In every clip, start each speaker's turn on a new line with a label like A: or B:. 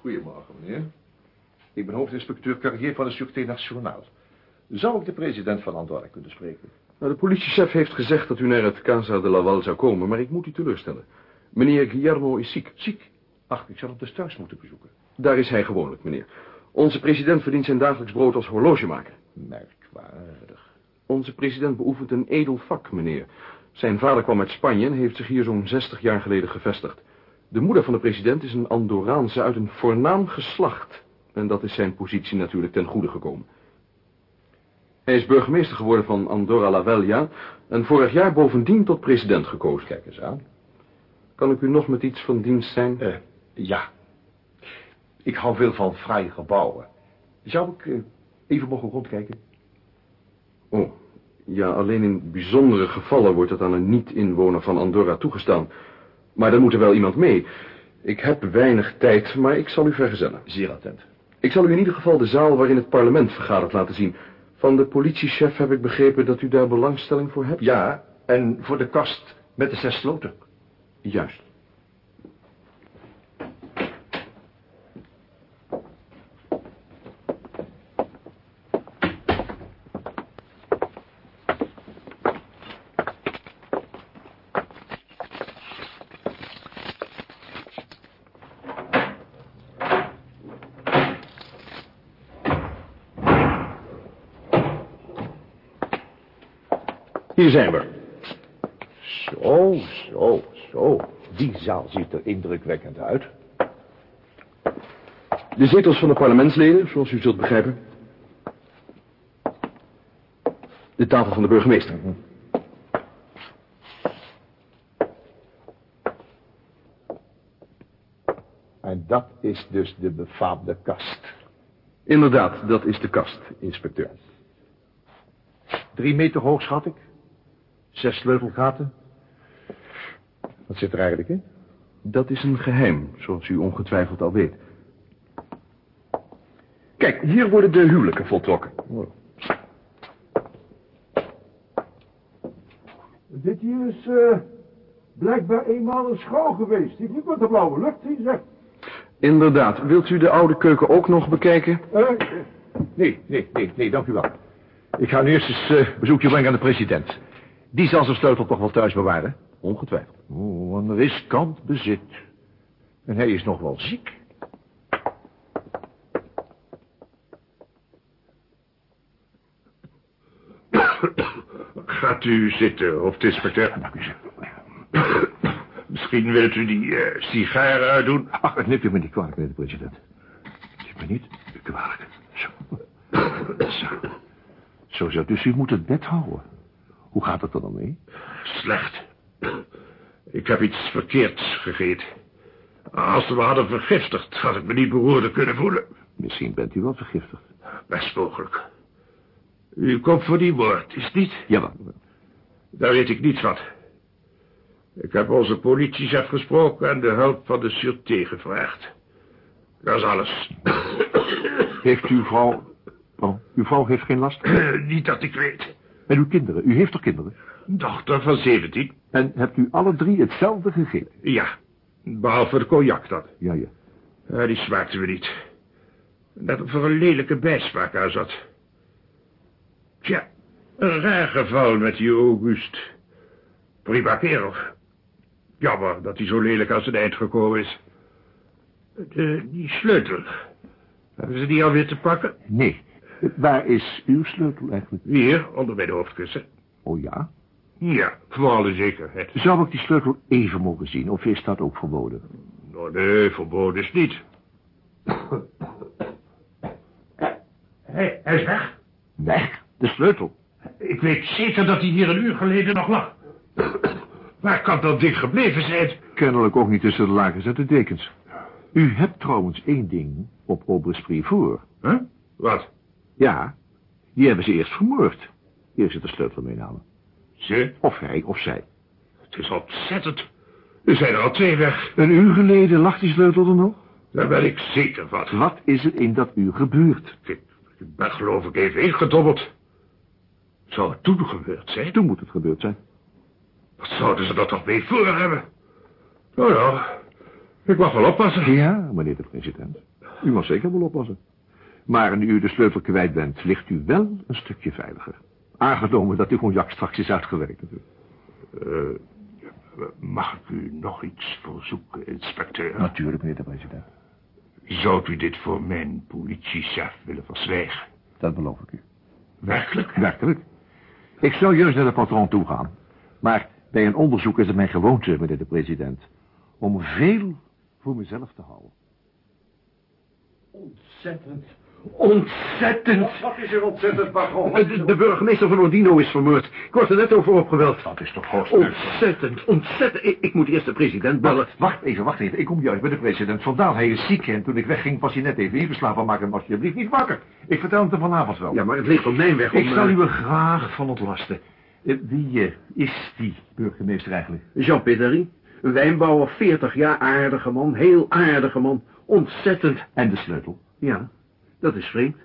A: Goedemorgen, meneer. Ik ben hoofdinspecteur Carrier van de Sûreté Nationale. Zou ik de president van Andorra kunnen spreken?
B: Nou, de politiechef heeft gezegd dat u naar het Casa de Laval zou komen, maar ik moet u teleurstellen. Meneer Guillermo is ziek.
A: Ziek? Ach, ik zou hem dus thuis moeten bezoeken.
B: Daar is hij gewoonlijk, meneer. Onze president verdient zijn dagelijks brood als horlogemaker.
A: Merkwaardig.
B: Onze president beoefent een edel vak, meneer. Zijn vader kwam uit Spanje en heeft zich hier zo'n 60 jaar geleden gevestigd. De moeder van de president is een Andorraanse uit een voornaam geslacht. En dat is zijn positie natuurlijk ten goede gekomen. Hij is burgemeester geworden van Andorra la Vella en vorig jaar bovendien tot president gekozen.
A: Kijk eens aan.
B: Kan ik u nog met iets van dienst zijn?
A: Eh, ja. Ik hou veel van fraaie gebouwen. Zou ik eh, even mogen rondkijken?
B: Oh, ja, alleen in bijzondere gevallen wordt het aan een niet-inwoner van Andorra toegestaan. Maar dan moet er wel iemand mee. Ik heb weinig tijd, maar ik zal u vergezellen.
A: Zeer attent.
B: Ik zal u in ieder geval de zaal waarin het parlement vergadert laten zien. Van de politiechef heb ik begrepen dat u daar belangstelling voor hebt.
A: Ja, en voor de kast met de zes sloten.
B: Juist. Hier zijn we.
A: Zo, zo, zo. Die zaal ziet er indrukwekkend uit.
B: De zetels van de parlementsleden, zoals u zult begrijpen. De tafel van de burgemeester.
A: En dat is dus de befaamde kast.
B: Inderdaad, dat is de kast, inspecteur.
A: Drie meter hoog, schat ik. Zes sleutelgaten. Wat zit er eigenlijk in?
B: Dat is een geheim, zoals u ongetwijfeld al weet. Kijk, hier worden de huwelijken voltrokken.
C: Dit hier is eh, blijkbaar eenmaal een schouw geweest. Die niet met de blauwe lucht, zie zeg.
B: Inderdaad. Wilt u de oude keuken ook nog bekijken?
C: Eh,
A: Nee, nee, nee, nee, dank u wel. Ik ga nu eerst eens eh, bezoekje brengen aan de president. Die zal zijn sleutel toch wel thuis bewaren?
B: Ongetwijfeld.
A: Oh, een riskant bezit. En hij is nog wel ziek.
D: Gaat u zitten, hoofdinspecteur. Misschien wilt u die eh, sigaren uitdoen.
A: Ach, neemt u me niet kwalijk, meneer de president. Neemt me niet kwalijk. Zo. Zo. Zo zou dus u moet het bed houden. Hoe gaat het er dan mee?
D: Slecht. Ik heb iets verkeerds gegeten. Als we me hadden vergiftigd, had ik me niet beroerder kunnen voelen.
A: Misschien bent u wel vergiftigd.
D: Best mogelijk. U komt voor die moord, is het niet?
A: Jawel.
D: Daar weet ik niets van. Ik heb onze politiechef gesproken en de hulp van de sûreté gevraagd. Dat is alles.
A: Heeft uw vrouw... Oh, uw vrouw heeft geen last?
D: niet dat ik weet.
A: En uw kinderen? U heeft toch kinderen?
D: Dochter van 17?
A: En hebt u alle drie hetzelfde gegeten?
D: Ja, behalve de cognac dan.
A: Ja, ja.
D: Ja, die smaakte me niet. Net of er een lelijke bijsmaak aan zat. Tja, een raar geval met die August. Prima kerel. Jammer dat hij zo lelijk aan zijn eind gekomen is. De, die sleutel. Hebben ze die alweer te pakken?
A: Nee. Waar is uw sleutel eigenlijk?
D: Hier, onder mijn hoofdkussen.
A: Oh ja?
D: Ja, voor alle zekerheid.
A: Zou ik die sleutel even mogen zien, of is dat ook verboden?
D: Nou, nee, verboden is niet. Hij, hij is weg.
A: Weg? De sleutel?
D: Ik weet zeker dat hij hier een uur geleden nog lag. Waar kan dat ding gebleven zijn?
A: Kennelijk ook niet tussen de lakens en de dekens. U hebt trouwens één ding op Aubesprit voor.
D: Huh? Wat?
A: Ja, die hebben ze eerst vermoord. Hier zit de sleutel meenamen.
D: Ze?
A: Of hij of zij.
D: Het is ontzettend. Er zijn er al twee weg.
A: Een uur geleden lag die sleutel er nog.
D: Daar ben ik zeker van.
A: Wat is er in dat uur gebeurd?
D: Ik, ik ben geloof ik even ingedobbeld. Zou het toen gebeurd zijn?
A: Toen moet het gebeurd zijn.
D: Wat zouden ze er toch mee voor hebben? Nou, nou. Ik mag wel oppassen.
A: Ja, meneer de president. U mag zeker wel oppassen. Maar nu u de sleutel kwijt bent, ligt u wel een stukje veiliger. Aangenomen dat uw cognac straks is uitgewerkt natuurlijk.
D: Eh, mag ik u nog iets verzoeken, inspecteur?
A: Natuurlijk, meneer de president.
D: Zou u dit voor mijn politiechef willen verzwijgen?
A: Dat beloof ik u.
D: Werkelijk?
A: Werkelijk. Ik zou juist naar de patron toe gaan. Maar bij een onderzoek is het mijn gewoonte, meneer de president... om veel voor mezelf te houden.
C: Ontzettend. Ontzettend. Wat is er ontzettend, Bagon?
A: De, de burgemeester van Ordino is vermoord. Ik word er net over opgeweld.
D: Dat is toch hoogst
A: Ontzettend, ontzettend. Ik, ik moet eerst de president bellen. Wacht, even, wacht even. Ik kom juist bij de president vandaan. Hij is ziek en toen ik wegging was hij net even ingeslapen. Maak hem alsjeblieft niet wakker. Ik vertel het hem vanavond wel.
C: Ja, maar het ligt op mijn weg om...
A: ik zal
C: eh,
A: u er graag van ontlasten. Eh, Wie eh, is die burgemeester eigenlijk?
C: Jean Pédary, een wijnbouwer, 40 jaar, aardige man, heel aardige man. Ontzettend.
A: En de sleutel?
C: Ja, dat is vreemd.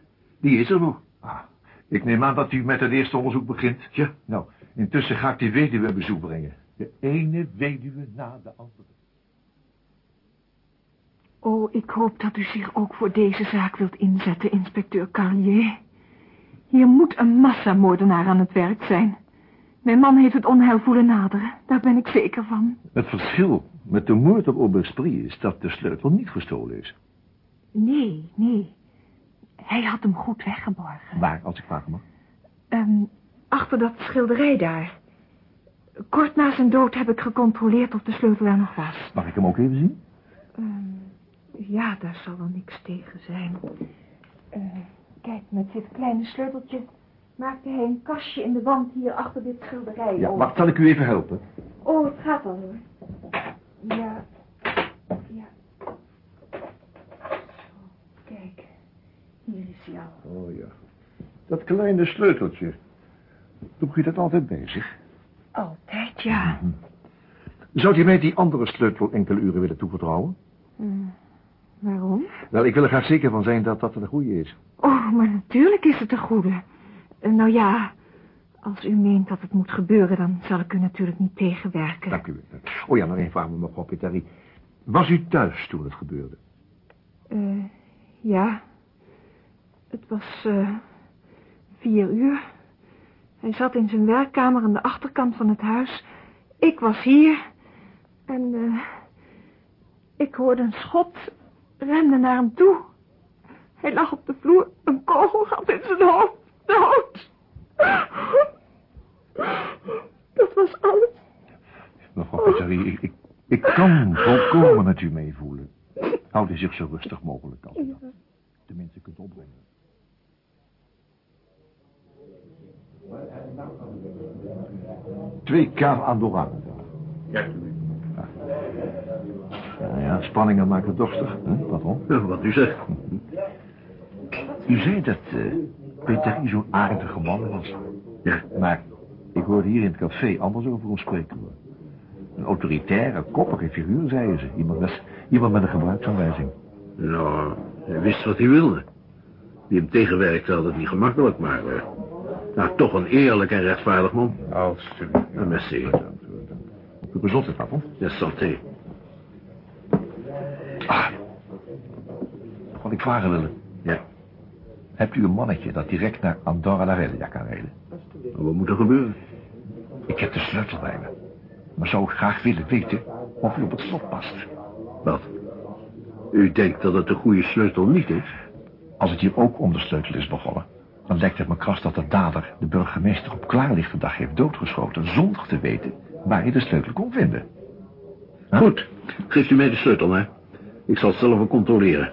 C: Die is er nog.
A: Ah, ik neem aan dat u met het eerste onderzoek begint.
C: Ja.
A: Nou, intussen ga ik die weduwe bezoek brengen. De ene weduwe na de andere.
E: Oh, ik hoop dat u zich ook voor deze zaak wilt inzetten, inspecteur Carlier. Hier moet een massamoordenaar aan het werk zijn. Mijn man heeft het onheil voelen naderen, daar ben ik zeker van.
A: Het verschil met de moord op Aubesprit is dat de sleutel niet gestolen is.
E: Nee, nee. Hij had hem goed weggeborgen.
A: Waar, als ik vragen mag?
E: Ehm, achter dat schilderij daar. Kort na zijn dood heb ik gecontroleerd of de sleutel er nog was.
A: Mag ik hem ook even zien?
E: Ehm, ja, daar zal wel niks tegen zijn. Eh, kijk, met dit kleine sleuteltje maakte hij een kastje in de wand hier achter dit schilderij.
A: Ja, wacht, zal ik u even helpen?
E: Oh, het gaat al hoor. Ja. Zo, kijk,
A: Oh ja. Dat kleine sleuteltje. Doe je dat altijd bij zich?
E: Altijd, ja.
A: Zou je mij die andere sleutel enkele uren willen toevertrouwen?
E: Hmm, waarom?
A: Wel, ik wil er graag zeker van zijn dat dat de goede is.
E: Oh, maar natuurlijk is het een goede. Eh, nou ja, als u meent dat het moet gebeuren, dan zal ik u natuurlijk niet tegenwerken.
A: Dank u. Oh ja, nog één vraag, mevrouw Petari. Was u thuis toen het gebeurde?
E: Eh, ja. Het was eh, vier uur. Hij zat in zijn werkkamer aan de achterkant van het huis. Ik was hier. En eh, ik hoorde een schot, rende naar hem toe. Hij lag op de vloer, een kogel had in zijn hoofd. Dood. Dat was alles.
A: Mevrouw Petari, ik, ik, ik kan volkomen met u meevoelen. Houd u zich zo rustig mogelijk als u dat Twee kaal Andorra.
C: Ja,
A: Ja, ja, spanningen maken dorstig. Hè, waarom?
C: wat u zegt.
A: U zei dat uh, Peter zo'n aardige man was.
C: Ja.
A: Maar ik hoorde hier in het café anders over hem spreken. Een autoritaire, koppige figuur, zeiden ze. Iemand met, iemand met een gebruiksaanwijzing.
C: Nou, hij wist wat hij wilde. Die hem tegenwerkte had het niet gemakkelijk, maar... eh, nou, toch een eerlijk en rechtvaardig man.
D: Alsjeblieft.
C: Nou, merci.
A: Uw gezondheid, papa.
C: Ja, santé.
A: Ah. Wat ik vragen willen.
C: Ja.
A: Hebt u een mannetje dat direct naar Andorra la Vella kan rijden?
C: Wat moet er gebeuren?
A: Ik heb de sleutel bij me. Maar zou graag willen weten of u op het slot past.
C: Wat? U denkt dat het de goede sleutel niet is?
A: Als het hier ook om de sleutel is begonnen... dan lijkt het me kras dat de dader de burgemeester op klaarlichte dag heeft doodgeschoten... zonder te weten waar hij de sleutel kon vinden.
C: Goed. Geeft u mij de sleutel, hè? Ik zal het zelf wel controleren.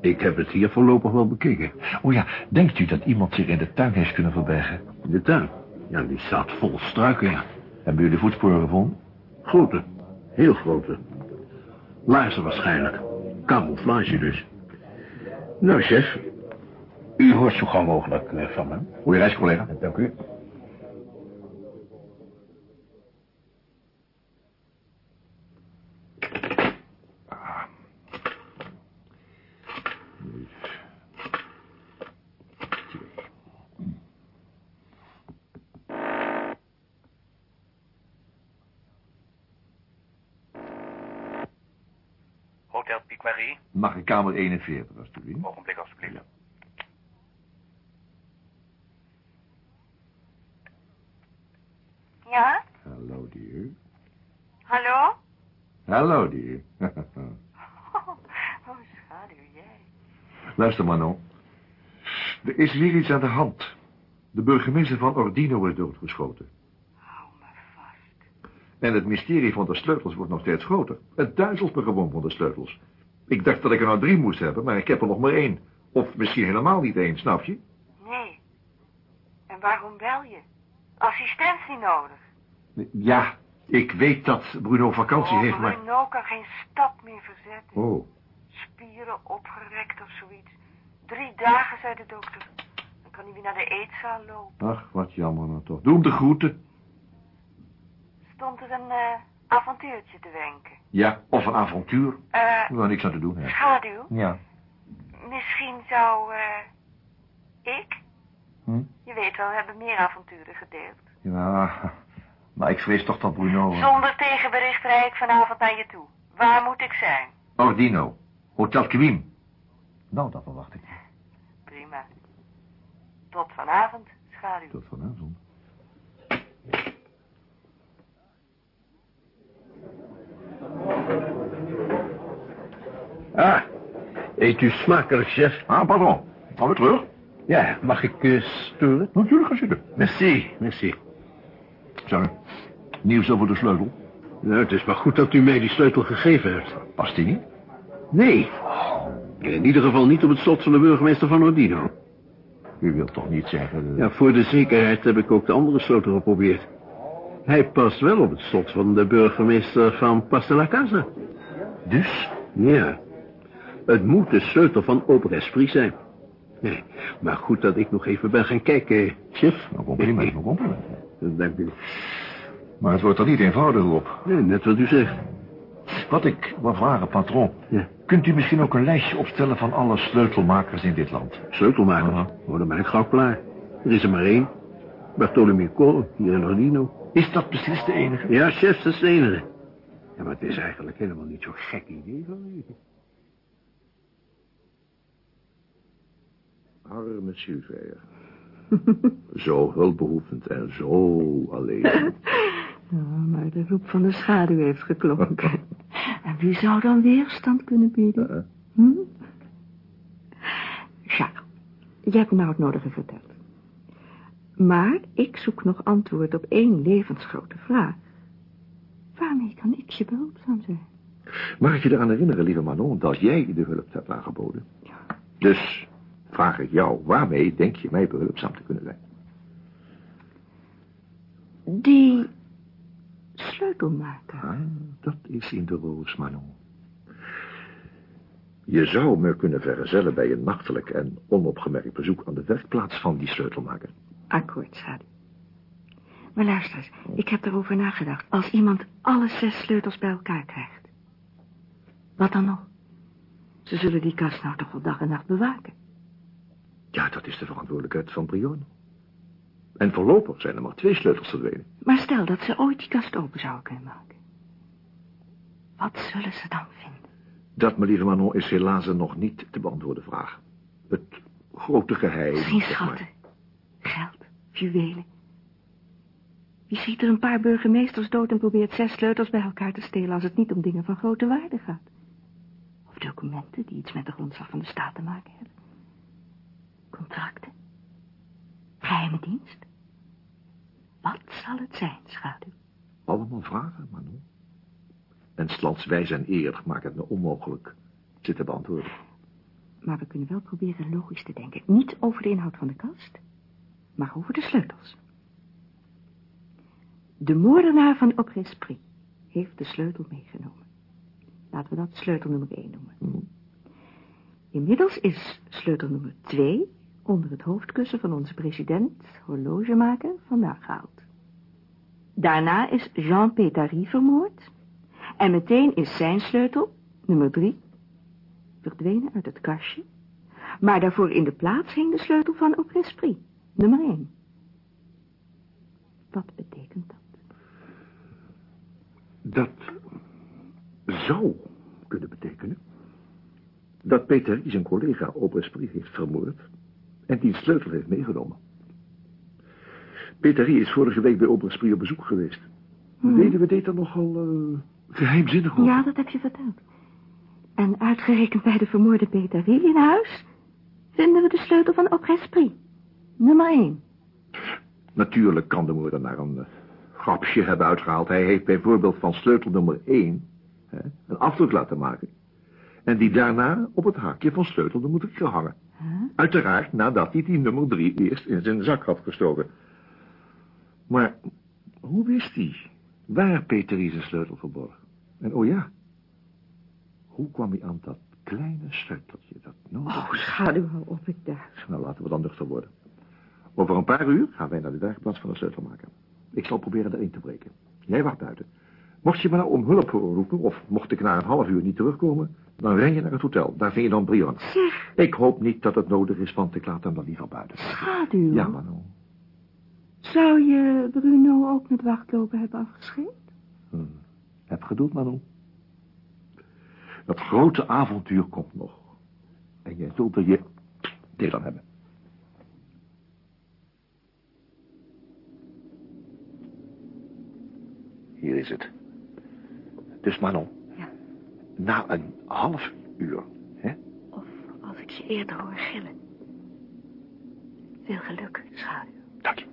C: Ik heb het hier voorlopig wel bekeken.
A: Oh ja, denkt u dat iemand zich in de tuin heeft kunnen verbergen?
C: In de tuin. Ja, die staat vol struiken, ja.
A: Hebben jullie voetsporen gevonden?
C: Grote. Heel grote. Laarzen waarschijnlijk. Camouflage dus. Nou, chef. U hoort zo gauw mogelijk eh, van me.
A: Goeie reis, collega.
C: Dank u.
F: Hotel Piet Marie.
A: Mag ik kamer 41 alsjeblieft?
F: Ogenblik alsjeblieft.
A: Ja. Hallo, dear.
E: Oh, schaduw, jij.
A: Luister, Manon. Er is weer iets aan de hand. De burgemeester van Ordino is doodgeschoten.
E: Hou me vast.
A: En het mysterie van de sleutels wordt nog steeds groter. Het duizelt me gewoon van de sleutels. Ik dacht dat ik er nou drie moest hebben, maar ik heb er nog maar één. Of misschien helemaal niet één, snap je?
E: Nee. En waarom bel je? Assistentie nodig.
A: Ja, ik weet dat Bruno vakantie heeft, maar...
E: Bruno kan geen stap meer verzetten.
A: Oh,
E: Spieren opgerekt of zoiets. Drie dagen, zei de dokter. Dan kan hij weer naar de eetzaal lopen.
A: ach, wat jammer nou toch. Doe hem de groeten.
E: Stond er een eh, avontuurtje te wenken.
A: Ja, of een avontuur.
E: Eh,
A: Nou, niks aan te doen, hè.
E: schaduw.
A: Ja.
E: Misschien zou, eh, ik?
A: Hm?
E: Je weet wel, we hebben meer avonturen gedeeld.
A: Ja, maar ik vrees toch dat Bruno... eh,
E: Zonder tegenbericht rijd ik vanavond naar je toe. Waar moet ik zijn?
A: Ordino, Hotel Quim. Nou, dat verwacht ik.
E: Prima. Tot vanavond, schaduw.
A: Tot vanavond.
C: Ah, eet u smakelijk, chef.
A: Ah, pardon. Gaan we terug?
C: Ja, mag ik uh, sturen?
A: Natuurlijk, ga zitten.
C: Merci, merci.
A: Zo, nieuws over de sleutel.
C: Nou, het is maar goed dat u mij die sleutel gegeven hebt.
A: Past die niet?
C: Nee. In ieder geval niet op het slot van de burgemeester van Ordino.
A: U wilt toch niet zeggen...
C: Ja, voor de zekerheid heb ik ook de andere sleutel geprobeerd. Hij past wel op het slot van de burgemeester van Pas de la Casa.
A: Dus?
C: Ja. Het moet de sleutel van Esprit zijn. Nee, maar goed dat ik nog even ben gaan kijken, chef.
A: Nou, compliment, nou, compliment.
C: Dank u.
A: Maar het wordt er niet eenvoudiger op.
C: Nee, net wat u zegt.
A: Wat ik wil vragen, patron.
C: Ja.
A: Kunt u misschien ook een lijstje opstellen van alle sleutelmakers in dit land?
C: Sleutelmaker.
A: Aha.
C: Oh, dan ben ik gauw klaar. Er is er maar één. Bartholomew Cole, hier in Ordino.
A: Is dat precies de enige?
C: Ja, chef, dat is de enige. Ja, maar het is eigenlijk helemaal niet zo'n gek idee van u.
A: Arme Sylvia. zo hulpbehoevend en zo alleen.
G: Ja, maar de roep van de schaduw heeft geklonken. En wie zou dan weerstand kunnen bieden? Hm? Jacques, jij hebt me nou het nodige verteld. Maar ik zoek nog antwoord op één levensgrote vraag. Waarmee kan ik je behulpzaam zijn?
A: Mag ik je eraan herinneren, lieve Manon, dat jij de hulp hebt aangeboden? Dus vraag ik jou, waarmee denk je mij behulpzaam te kunnen zijn?
G: Die sleutelmaker.
A: Ah, dat is in de roos, Manon. Je zou me kunnen vergezellen bij een nachtelijk en onopgemerkt bezoek aan de werkplaats van die sleutelmaker.
G: Akkoord, schaduw. Maar luister eens, ik heb erover nagedacht. Als iemand alle zes sleutels bij elkaar krijgt. Wat dan nog? Ze zullen die kast nou toch wel dag en nacht bewaken.
A: Ja, dat is de verantwoordelijkheid van Brion. En voorlopig zijn er maar twee sleutels verdwenen.
G: Maar stel dat ze ooit die kast open zouden kunnen maken. Wat zullen ze dan vinden?
A: Dat, mijn lieve Manon, is helaas een nog niet te beantwoorden vraag. Het grote geheim... Zeg maar.
G: schatten, geld, juwelen. Wie schiet er een paar burgemeesters dood en probeert zes sleutels bij elkaar te stelen... als het niet om dingen van grote waarde gaat? Of documenten die iets met de grondslag van de staat te maken hebben? Contracten? Geheime dienst? Wat zal het zijn, schaduw?
A: Allemaal vragen, Manon. En slanswijs en eer maakt het me onmogelijk ze te beantwoorden.
G: Maar we kunnen wel proberen logisch te denken. Niet over de inhoud van de kast, maar over de sleutels. De moordenaar van Opresprit heeft de sleutel meegenomen. Laten we dat sleutel nummer 1 noemen.
A: Hm.
G: Inmiddels is sleutel nummer 2 onder het hoofdkussen van onze president, horlogemaker, vandaan gehaald. Daarna is Jean Petary vermoord. En meteen is zijn sleutel, nummer 3, verdwenen uit het kastje. Maar daarvoor in de plaats hing de sleutel van Opresprit, nummer 1. Wat betekent dat?
A: Dat zou kunnen betekenen dat Peter zijn collega op Esprit heeft vermoord en die sleutel heeft meegenomen. Peter is vorige week bij Obersprie op bezoek geweest.
G: Hmm.
A: Weduwe deed er nogal eh, geheimzinnig over.
G: Ja, dat heb je verteld. En uitgerekend bij de vermoorde Peter in huis... vinden we de sleutel van Aubresprit. Nummer 1.
A: Natuurlijk kan de moordenaar een eh, grapje hebben uitgehaald. Hij heeft bijvoorbeeld van sleutel nummer 1 hè, een afdruk laten maken. En die daarna op het haakje van sleutel nummer 3 gehangen. Uiteraard nadat hij die nummer 3 eerst in zijn zak had gestoken. Maar hoe wist hij waar Peter zijn sleutel verborg? En oh ja, hoe kwam hij aan dat kleine sleuteltje dat nodig
G: Oh, schaduw, hou op, ik daar.
A: nou, laten we dan nuchter worden. Over een paar uur gaan wij naar de werkplaats van de sleutel maken. Ik zal proberen erin te breken. Jij wacht buiten. Mocht je me nou om hulp horen roepen, of mocht ik na een half uur niet terugkomen, dan ren je naar het hotel. Daar vind je dan Brian.
G: Zeg,
A: Ik hoop niet dat het nodig is, want ik laat hem dan liever buiten.
G: schaduw.
A: Ja, Manon.
G: Zou je Bruno ook met wachtlopen hebben afgescheept?
A: Hm. Heb geduld, Manon. Dat grote avontuur komt nog. En jij zult er je deel aan hebben. Hier is het. Dus Manon. Na een half uur, hè?
G: Of als ik je eerder hoor gillen. Veel geluk, schaduw.
A: Dank je.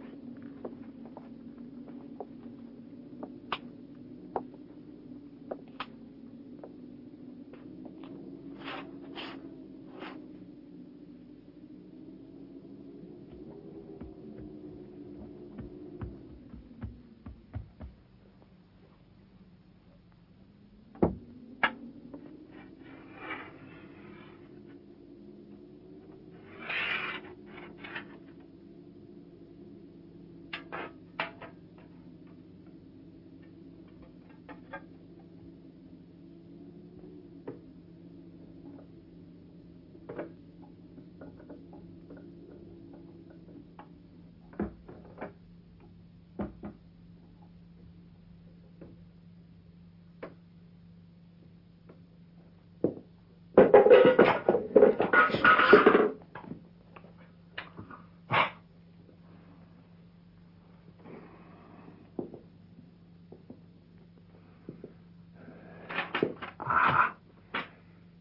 A: Ah,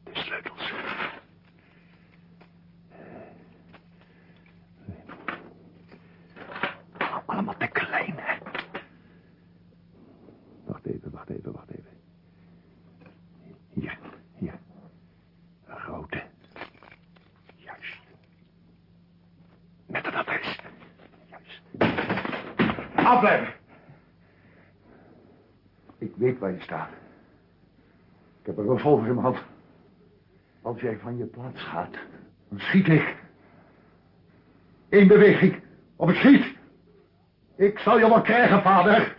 A: de sleutels. Allemaal te klein, hè? Wacht even, wacht even, wacht even. Hier, hier. Een grote. Juist. Met een adres. Juist. Afblijven! Ik weet waar je staat. Ik heb een revolver in mijn hand. Als jij van je plaats gaat, dan schiet ik. Eén beweging, of ik schiet. Ik zal je wel krijgen, vader.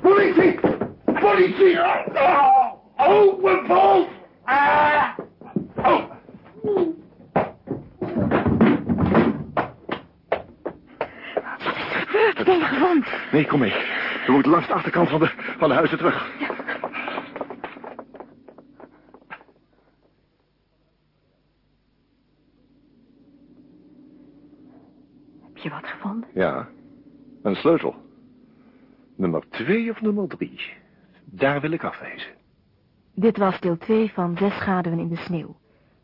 A: Politie! Politie! Open vol! Ah! Nee, kom mee. We moeten langs de achterkant van de, van de huizen terug.
G: Heb je wat gevonden?
A: Ja, een sleutel. Nummer twee of nummer drie. Daar wil ik afwijzen.
F: Dit was deel 2 van Zes schaduwen in de sneeuw.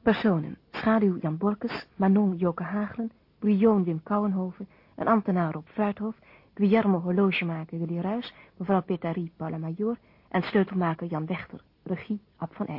F: Personen. Schaduw Jan Borkes, Manon Joke Hagelen, Guillaume Wim Kouwenhoven, een ambtenaar op Fruithof, Guillermo horlogemaker Willy Ruys, mevrouw Petarie Paula Major en sleutelmaker Jan Wechter, regie Ab van Eyck.